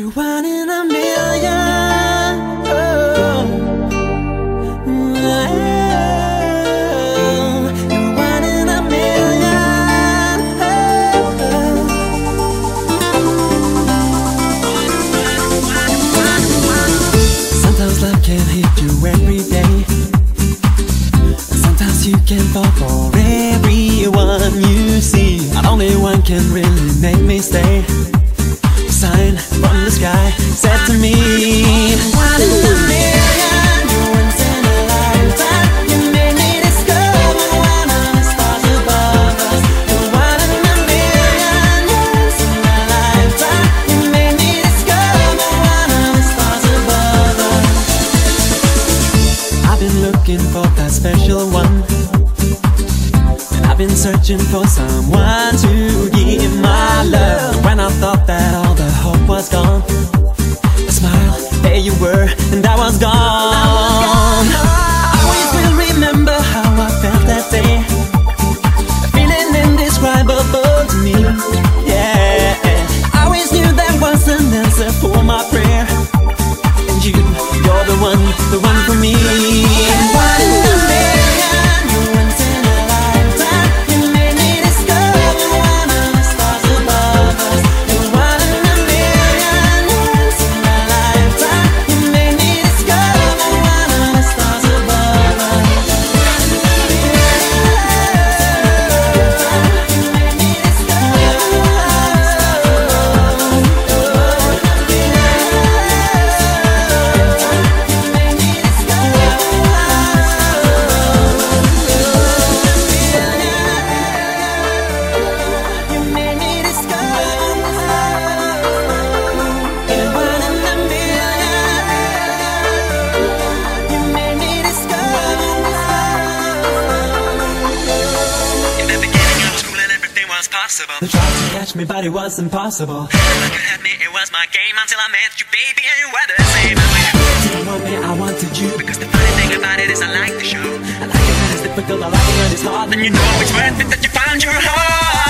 You're one in a million. Oh. You're one in a million. Sometimes love can hit you every day. Sometimes you can fall for everyone you see. And only one can really make me stay One in a million, once in a lifetime You made me. Discover one of the stars above us You're one in a million, once in a lifetime You made me discover one of the stars above us I've been looking for that special one. And I've been searching for someone to give my love. When I thought that the one, for me possible. They tried to catch me but it was impossible Like you had me, it was my game until I met you, baby, and you were the same. And when you You want me, I wanted you Because the funny thing about it is I like the show. I like it when it's difficult, I like it when it's hard Then you know it's worth it that you found your heart.